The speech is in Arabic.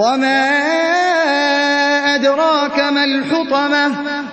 وَمَا أَدْرَاكَ مَا الْحُطَمَةُ